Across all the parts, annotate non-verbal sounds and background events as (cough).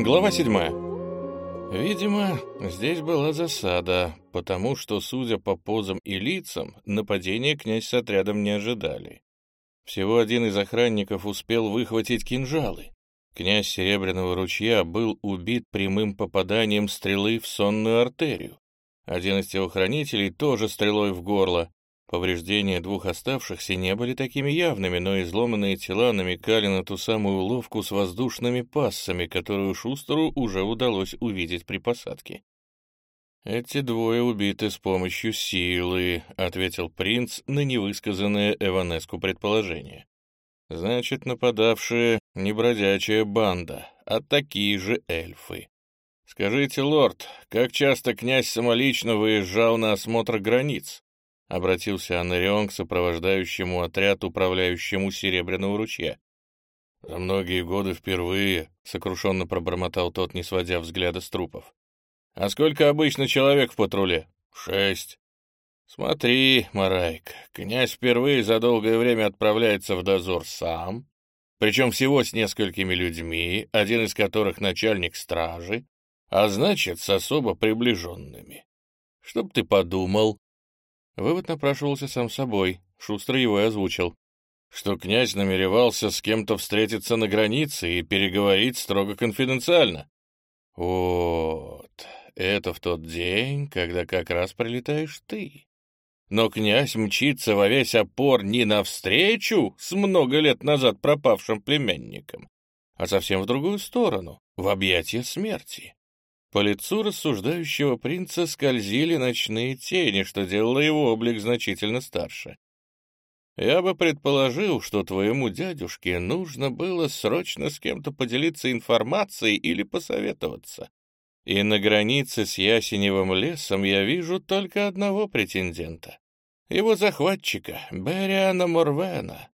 Глава 7. Видимо, здесь была засада, потому что, судя по позам и лицам, нападения князь с отрядом не ожидали. Всего один из охранников успел выхватить кинжалы. Князь Серебряного ручья был убит прямым попаданием стрелы в сонную артерию. Один из телохранителей тоже стрелой в горло. Повреждения двух оставшихся не были такими явными, но изломанные тела намекали на ту самую уловку с воздушными пассами, которую Шустеру уже удалось увидеть при посадке. «Эти двое убиты с помощью силы», — ответил принц на невысказанное Эванеску предположение. «Значит, нападавшие не бродячая банда, а такие же эльфы. Скажите, лорд, как часто князь самолично выезжал на осмотр границ?» — обратился Анарион к сопровождающему отряд, управляющему Серебряного ручья. «За многие годы впервые», — сокрушенно пробормотал тот, не сводя взгляда с трупов. «А сколько обычно человек в патруле?» «Шесть». «Смотри, Марайк, князь впервые за долгое время отправляется в дозор сам, причем всего с несколькими людьми, один из которых начальник стражи, а значит, с особо приближенными. Чтоб ты подумал, Вывод напрашивался сам собой, шустро его и озвучил. Что князь намеревался с кем-то встретиться на границе и переговорить строго конфиденциально. Вот, это в тот день, когда как раз прилетаешь ты. Но князь мчится во весь опор не навстречу с много лет назад пропавшим племянником, а совсем в другую сторону, в объятия смерти. По лицу рассуждающего принца скользили ночные тени, что делало его облик значительно старше. Я бы предположил, что твоему дядюшке нужно было срочно с кем-то поделиться информацией или посоветоваться. И на границе с Ясеневым лесом я вижу только одного претендента. Его захватчика, Бериана Морвена.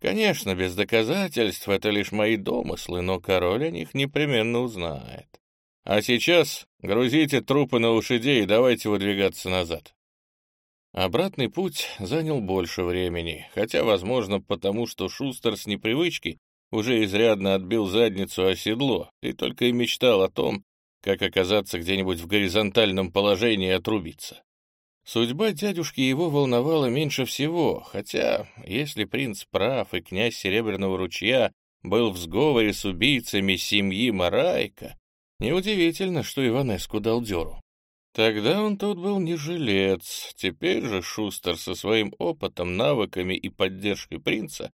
Конечно, без доказательств это лишь мои домыслы, но король о них непременно узнает. А сейчас грузите трупы на лошадей и давайте выдвигаться назад. Обратный путь занял больше времени, хотя, возможно, потому что Шустер с непривычки уже изрядно отбил задницу о седло и только и мечтал о том, как оказаться где-нибудь в горизонтальном положении и отрубиться. Судьба дядюшки его волновала меньше всего, хотя, если принц прав и князь Серебряного ручья был в сговоре с убийцами семьи Марайка, Неудивительно, что Иванеску дал дёру. Тогда он тут был не жилец, теперь же Шустер со своим опытом, навыками и поддержкой принца,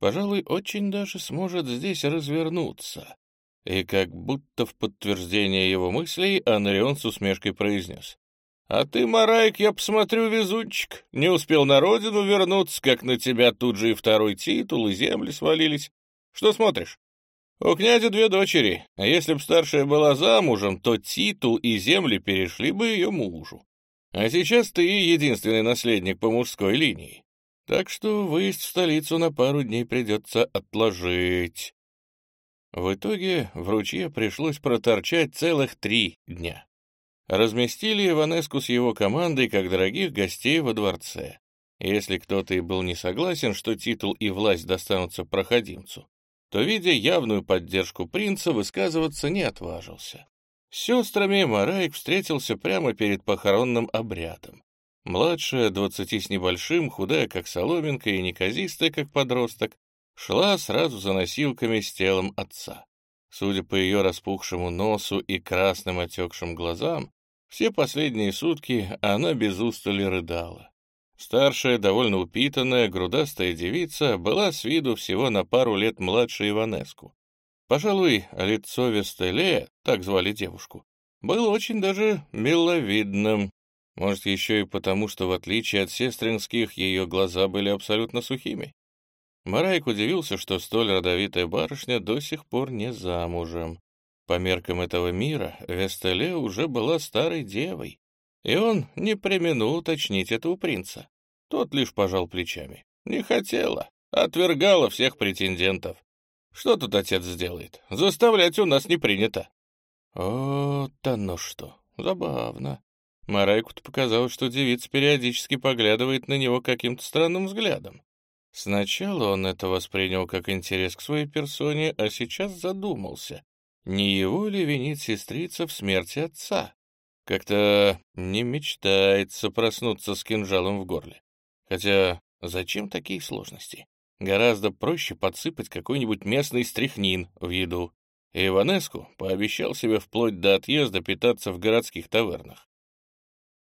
пожалуй, очень даже сможет здесь развернуться. И как будто в подтверждение его мыслей Анрион с усмешкой произнес. «А ты, Марайк, я посмотрю, везунчик, не успел на родину вернуться, как на тебя тут же и второй титул, и земли свалились. Что смотришь? У князя две дочери, а если б старшая была замужем, то титул и земли перешли бы ее мужу. А сейчас ты единственный наследник по мужской линии. Так что выезд в столицу на пару дней придется отложить. В итоге в ручье пришлось проторчать целых три дня. Разместили Иванеску с его командой как дорогих гостей во дворце. Если кто-то и был не согласен, что титул и власть достанутся проходимцу, то, видя явную поддержку принца, высказываться не отважился. С сестрами Марайк встретился прямо перед похоронным обрядом. Младшая, двадцати с небольшим, худая, как соломинка, и неказистая, как подросток, шла сразу за носилками с телом отца. Судя по ее распухшему носу и красным отекшим глазам, все последние сутки она без устали рыдала. Старшая, довольно упитанная, грудастая девица была с виду всего на пару лет младше Иванеску. Пожалуй, лицо Вестеле, так звали девушку, было очень даже миловидным. Может, еще и потому, что, в отличие от сестринских, ее глаза были абсолютно сухими. Марайк удивился, что столь родовитая барышня до сих пор не замужем. По меркам этого мира Вестеле уже была старой девой, и он не преминул уточнить это у принца. Тот лишь пожал плечами. Не хотела, отвергала всех претендентов. Что тут отец сделает? Заставлять у нас не принято. Вот оно что, забавно. Марайку-то показалось, что девица периодически поглядывает на него каким-то странным взглядом. Сначала он это воспринял как интерес к своей персоне, а сейчас задумался. не его ли винит сестрица в смерти отца? Как-то не мечтается проснуться с кинжалом в горле. Хотя зачем такие сложности? Гораздо проще подсыпать какой-нибудь местный стряхнин в еду. И Иванеску пообещал себе вплоть до отъезда питаться в городских тавернах.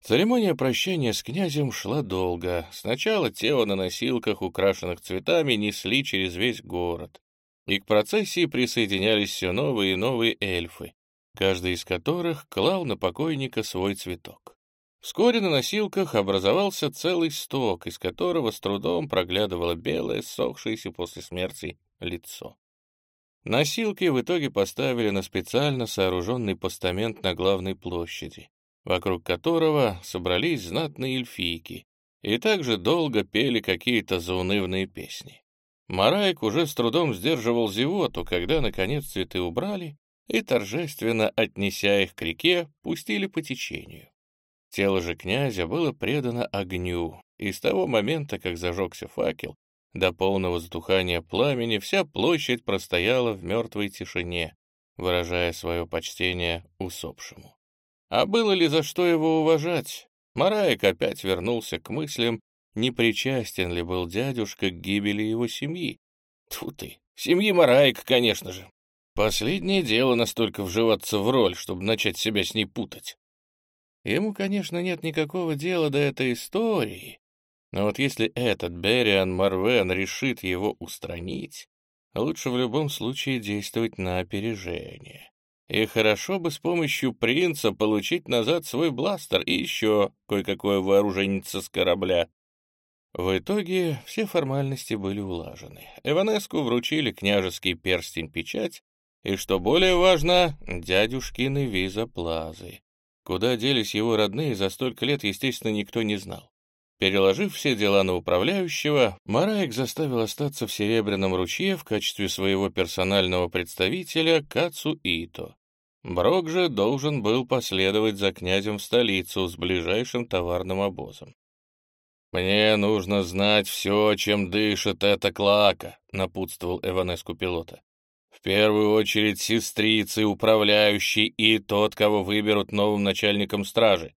Церемония прощания с князем шла долго. Сначала тело на носилках, украшенных цветами, несли через весь город. И к процессии присоединялись все новые и новые эльфы, каждый из которых клал на покойника свой цветок. Вскоре на носилках образовался целый сток, из которого с трудом проглядывало белое, сохшееся после смерти лицо. Носилки в итоге поставили на специально сооруженный постамент на главной площади вокруг которого собрались знатные эльфийки, и также долго пели какие-то заунывные песни. Мараек уже с трудом сдерживал зевоту, когда, наконец, цветы убрали и, торжественно отнеся их к реке, пустили по течению. Тело же князя было предано огню, и с того момента, как зажегся факел, до полного затухания пламени вся площадь простояла в мертвой тишине, выражая свое почтение усопшему. А было ли за что его уважать? Мараек опять вернулся к мыслям, не причастен ли был дядюшка к гибели его семьи. Тьфу ты, семьи Мараек, конечно же. Последнее дело настолько вживаться в роль, чтобы начать себя с ней путать. Ему, конечно, нет никакого дела до этой истории, но вот если этот Бериан Марвен решит его устранить, лучше в любом случае действовать на опережение. И хорошо бы с помощью принца получить назад свой бластер и еще кое-какое вооружение с корабля. В итоге все формальности были улажены. Эванеску вручили княжеский перстень-печать и, что более важно, дядюшкины виза-плазы. Куда делись его родные, за столько лет, естественно, никто не знал. Переложив все дела на управляющего, Мараек заставил остаться в Серебряном ручье в качестве своего персонального представителя Кацу Ито. Брок же должен был последовать за князем в столицу с ближайшим товарным обозом. «Мне нужно знать все, чем дышит эта клака», — напутствовал Эванеску пилота. «В первую очередь сестрицы, управляющий и тот, кого выберут новым начальником стражи.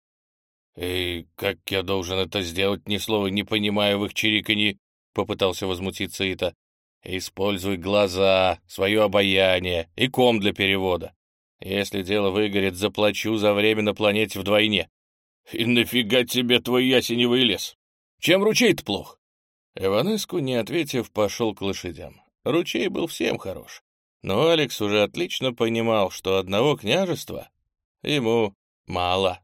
«И как я должен это сделать, ни слова не понимая в их чириканье?» — попытался возмутиться Ита. «Используй глаза, свое обаяние и ком для перевода. Если дело выгорит, заплачу за время на планете вдвойне. И нафига тебе твой ясеневый лес? Чем ручей-то плох? Иванеску, не ответив, пошел к лошадям. Ручей был всем хорош. Но Алекс уже отлично понимал, что одного княжества ему мало.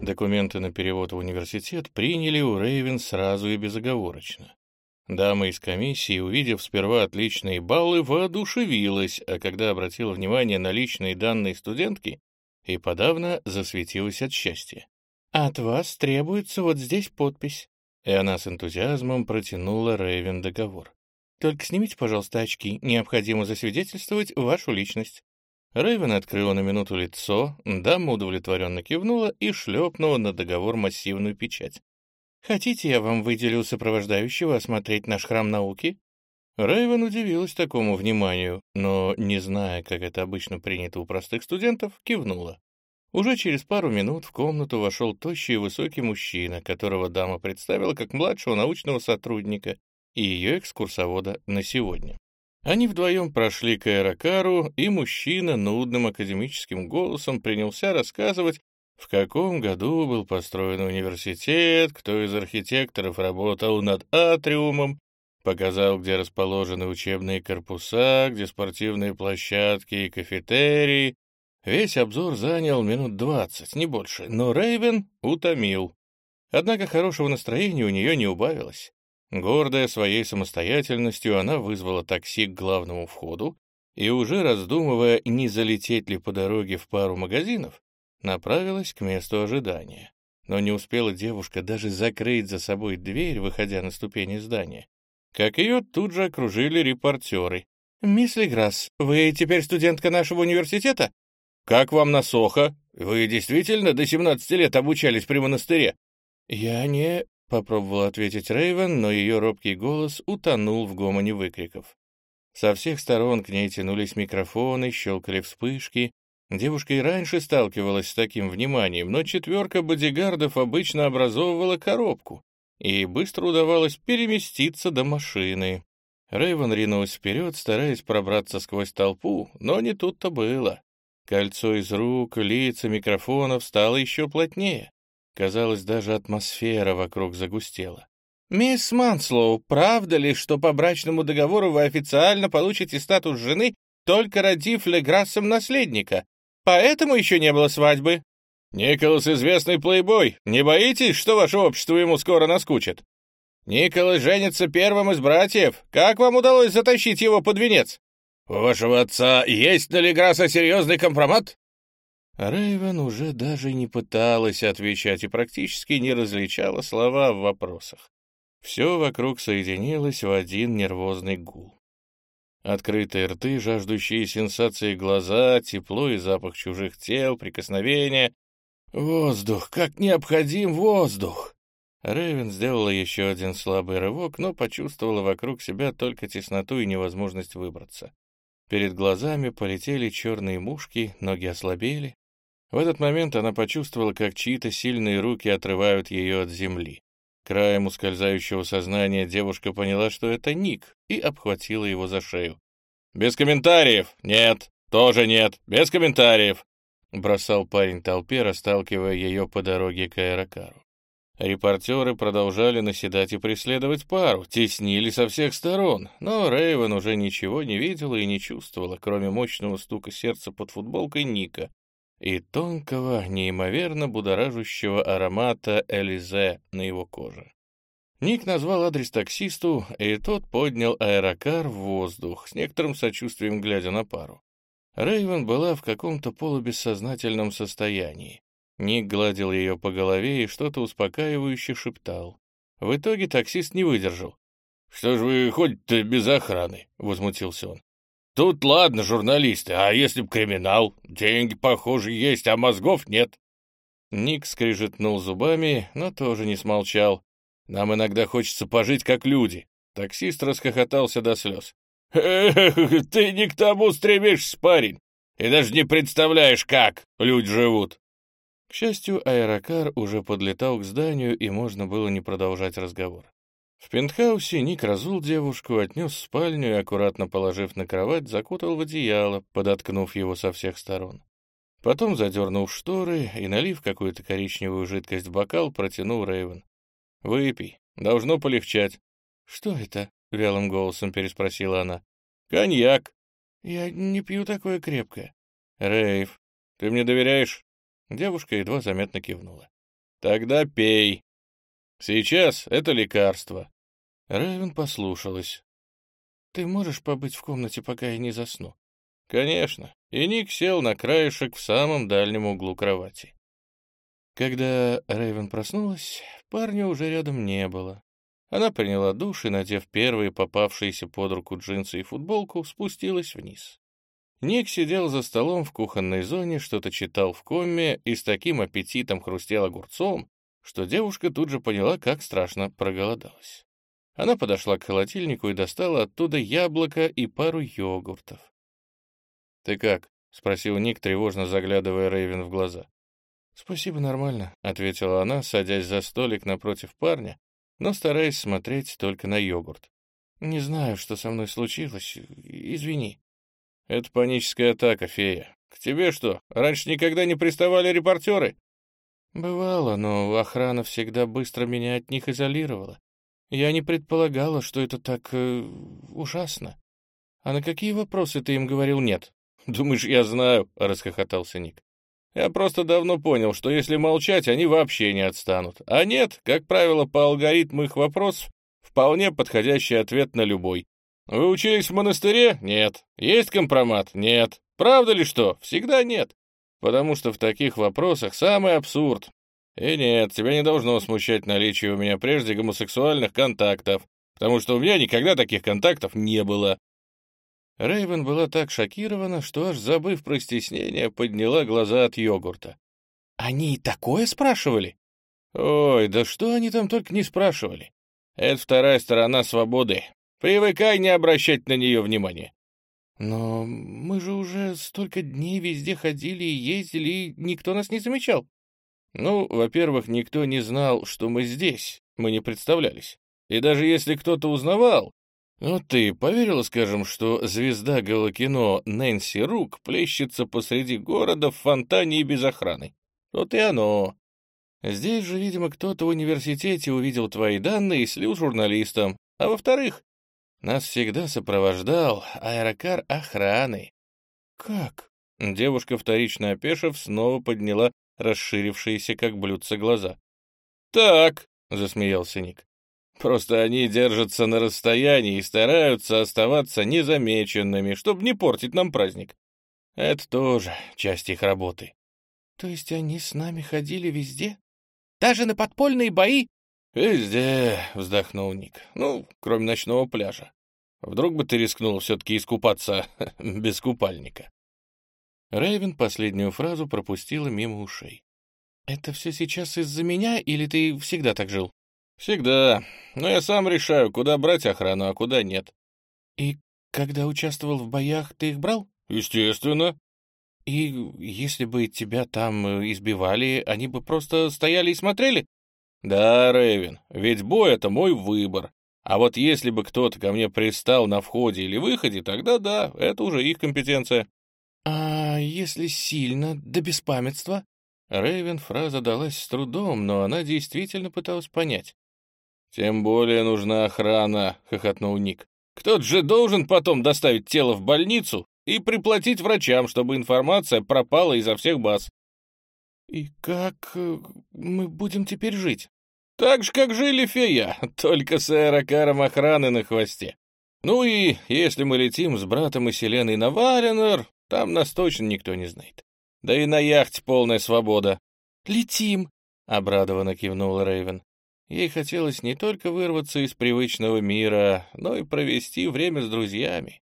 Документы на перевод в университет приняли у Рейвен сразу и безоговорочно. Дама из комиссии, увидев сперва отличные баллы, воодушевилась, а когда обратила внимание на личные данные студентки, и подавно засветилась от счастья. «От вас требуется вот здесь подпись». И она с энтузиазмом протянула Рэйвен договор. «Только снимите, пожалуйста, очки. Необходимо засвидетельствовать вашу личность». Рэйвен открыла на минуту лицо, дама удовлетворенно кивнула и шлепнула на договор массивную печать. Хотите, я вам выделю сопровождающего осмотреть наш храм науки?» Райвен удивилась такому вниманию, но, не зная, как это обычно принято у простых студентов, кивнула. Уже через пару минут в комнату вошел тощий и высокий мужчина, которого дама представила как младшего научного сотрудника и ее экскурсовода на сегодня. Они вдвоем прошли к аэрокару, и мужчина нудным академическим голосом принялся рассказывать в каком году был построен университет, кто из архитекторов работал над атриумом, показал, где расположены учебные корпуса, где спортивные площадки и кафетерии. Весь обзор занял минут двадцать, не больше, но Рейвен утомил. Однако хорошего настроения у нее не убавилось. Гордая своей самостоятельностью, она вызвала такси к главному входу и, уже раздумывая, не залететь ли по дороге в пару магазинов, направилась к месту ожидания. Но не успела девушка даже закрыть за собой дверь, выходя на ступени здания, как ее тут же окружили репортеры. «Мисс Леграсс, вы теперь студентка нашего университета? Как вам на Сохо? Вы действительно до 17 лет обучались при монастыре?» «Я не...» — попробовал ответить Рейвен, но ее робкий голос утонул в гомоне выкриков. Со всех сторон к ней тянулись микрофоны, щелкали вспышки. Девушка и раньше сталкивалась с таким вниманием, но четверка бодигардов обычно образовывала коробку, и быстро удавалось переместиться до машины. Рэйвен ринулась вперед, стараясь пробраться сквозь толпу, но не тут-то было. Кольцо из рук, лица, микрофонов стало еще плотнее. Казалось, даже атмосфера вокруг загустела. «Мисс Манслоу, правда ли, что по брачному договору вы официально получите статус жены, только родив Леграссом наследника? Поэтому еще не было свадьбы?» «Николас — известный плейбой. Не боитесь, что ваше общество ему скоро наскучит?» «Николас женится первым из братьев. Как вам удалось затащить его под венец?» «У вашего отца есть на Леграсса серьезный компромат?» Рэйвен уже даже не пыталась отвечать и практически не различала слова в вопросах. Все вокруг соединилось в один нервозный гул. Открытые рты, жаждущие сенсации глаза, тепло и запах чужих тел, прикосновения. Воздух! Как необходим воздух! Рэйвен сделала еще один слабый рывок, но почувствовала вокруг себя только тесноту и невозможность выбраться. Перед глазами полетели черные мушки, ноги ослабели. В этот момент она почувствовала, как чьи-то сильные руки отрывают ее от земли. Краем ускользающего сознания девушка поняла, что это Ник, и обхватила его за шею. «Без комментариев! Нет! Тоже нет! Без комментариев!» Бросал парень толпе, расталкивая ее по дороге к аэрокару. Репортеры продолжали наседать и преследовать пару, теснили со всех сторон, но Рейвен уже ничего не видела и не чувствовала, кроме мощного стука сердца под футболкой Ника, и тонкого, неимоверно будоражущего аромата Элизе на его коже. Ник назвал адрес таксисту, и тот поднял аэрокар в воздух, с некоторым сочувствием глядя на пару. Рейвен была в каком-то полубессознательном состоянии. Ник гладил ее по голове и что-то успокаивающе шептал. В итоге таксист не выдержал. «Что ж вы ходите без охраны?» — возмутился он. Тут ладно, журналисты, а если б криминал? Деньги, похоже, есть, а мозгов нет. Ник скрижетнул зубами, но тоже не смолчал. Нам иногда хочется пожить как люди. Таксист расхохотался до слез. «Эх, ты не к тому стремишься, парень, и даже не представляешь, как люди живут». К счастью, аэрокар уже подлетал к зданию, и можно было не продолжать разговор. В пентхаусе Ник разул девушку, отнес в спальню и, аккуратно положив на кровать, закутал в одеяло, подоткнув его со всех сторон. Потом, задернул шторы и, налив какую-то коричневую жидкость в бокал, протянул Рейвен. «Выпей. Должно полегчать». «Что это?» — вялым голосом переспросила она. «Коньяк». «Я не пью такое крепкое». «Рейв, ты мне доверяешь?» Девушка едва заметно кивнула. «Тогда пей», Сейчас это лекарство. Рэйвен послушалась. Ты можешь побыть в комнате, пока я не засну? Конечно. И Ник сел на краешек в самом дальнем углу кровати. Когда Рэйвен проснулась, парня уже рядом не было. Она приняла душ и, надев первые попавшиеся под руку джинсы и футболку, спустилась вниз. Ник сидел за столом в кухонной зоне, что-то читал в комме и с таким аппетитом хрустел огурцом, что девушка тут же поняла, как страшно проголодалась. Она подошла к холодильнику и достала оттуда яблоко и пару йогуртов. «Ты как?» — спросил Ник, тревожно заглядывая Рейвен в глаза. «Спасибо, нормально», — ответила она, садясь за столик напротив парня, но стараясь смотреть только на йогурт. «Не знаю, что со мной случилось. Извини». «Это паническая атака, фея. К тебе что, раньше никогда не приставали репортеры?» Бывало, но охрана всегда быстро меня от них изолировала. Я не предполагала, что это так э, ужасно. А на какие вопросы ты им говорил нет? Думаешь, я знаю, расхохотался Ник. Я просто давно понял, что если молчать, они вообще не отстанут. А нет, как правило, по алгоритму их вопросов вполне подходящий ответ на любой. Вы учились в монастыре? Нет. Есть компромат? Нет. Правда ли что? Всегда нет потому что в таких вопросах самый абсурд. И нет, тебя не должно смущать наличие у меня прежде гомосексуальных контактов, потому что у меня никогда таких контактов не было. Рейвен была так шокирована, что аж забыв про стеснение, подняла глаза от йогурта. «Они и такое спрашивали?» «Ой, да что они там только не спрашивали. Это вторая сторона свободы. Привыкай не обращать на нее внимания. Но мы же уже столько дней везде ходили и ездили, и никто нас не замечал. Ну, во-первых, никто не знал, что мы здесь, мы не представлялись. И даже если кто-то узнавал, ну ты поверила, скажем, что звезда галокино Нэнси Рук плещется посреди города в фонтане и без охраны? Вот и оно. Здесь же, видимо, кто-то в университете увидел твои данные и слил журналистам. А во-вторых, нас всегда сопровождал аэрокар охраны. Как? Девушка, вторично опешив, снова подняла расширившиеся, как блюдца, глаза. «Так», — засмеялся Ник, — «просто они держатся на расстоянии и стараются оставаться незамеченными, чтобы не портить нам праздник. Это тоже часть их работы». «То есть они с нами ходили везде?» Даже на подпольные бои?» «Везде», — вздохнул Ник. «Ну, кроме ночного пляжа. Вдруг бы ты рискнул все-таки искупаться (laughs) без купальника?» Рэйвен последнюю фразу пропустила мимо ушей. «Это все сейчас из-за меня, или ты всегда так жил?» «Всегда. Но я сам решаю, куда брать охрану, а куда нет». «И когда участвовал в боях, ты их брал?» «Естественно». И если бы тебя там э, избивали, они бы просто стояли и смотрели? Да, Рэйвен, ведь бой — это мой выбор. А вот если бы кто-то ко мне пристал на входе или выходе, тогда да, это уже их компетенция. А если сильно, до беспамятства? Рэйвен фраза далась с трудом, но она действительно пыталась понять. «Тем более нужна охрана», — хохотнул Ник. «Кто-то же должен потом доставить тело в больницу и приплатить врачам, чтобы информация пропала изо всех баз. «И как э, мы будем теперь жить?» «Так же, как жили фея, (laughs) только с аэрокаром охраны на хвосте. Ну и если мы летим с братом и Селеной на Варенер, там нас точно никто не знает. Да и на яхте полная свобода». «Летим!» — обрадованно кивнула Рейвен. Ей хотелось не только вырваться из привычного мира, но и провести время с друзьями.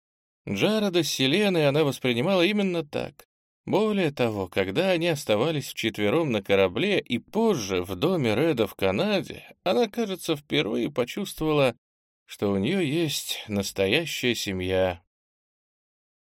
Джареда с Селеной она воспринимала именно так. Более того, когда они оставались вчетвером на корабле и позже в доме Реда в Канаде, она, кажется, впервые почувствовала, что у нее есть настоящая семья,